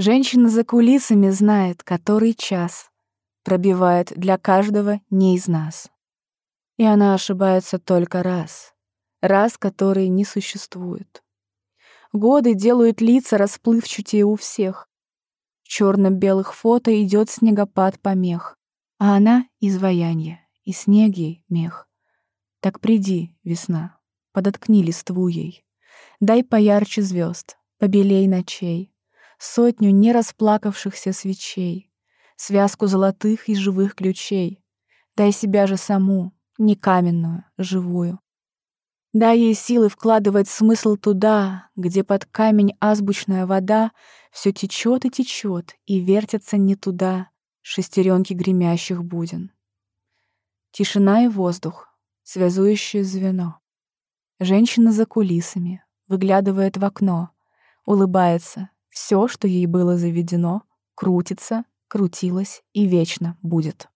Женщина за кулисами знает, который час пробивает для каждого не из нас. И она ошибается только раз. Раз, который не существует. Годы делают лица расплывчатее у всех. В черно-белых фото идет снегопад помех, а она — изваяние, и снег ей — мех. Так приди, весна, подоткни листву ей, дай поярче звезд, побелей ночей, сотню нерасплакавшихся свечей, связку золотых и живых ключей. Дай себя же саму, не каменную, живую. Дай ей силы вкладывать смысл туда, где под камень азбучная вода все течет и течет, и вертятся не туда шестеренки гремящих буден. Тишина и воздух, связующее звено. Женщина за кулисами, выглядывает в окно, улыбается, все, что ей было заведено, крутится, крутилось и вечно будет.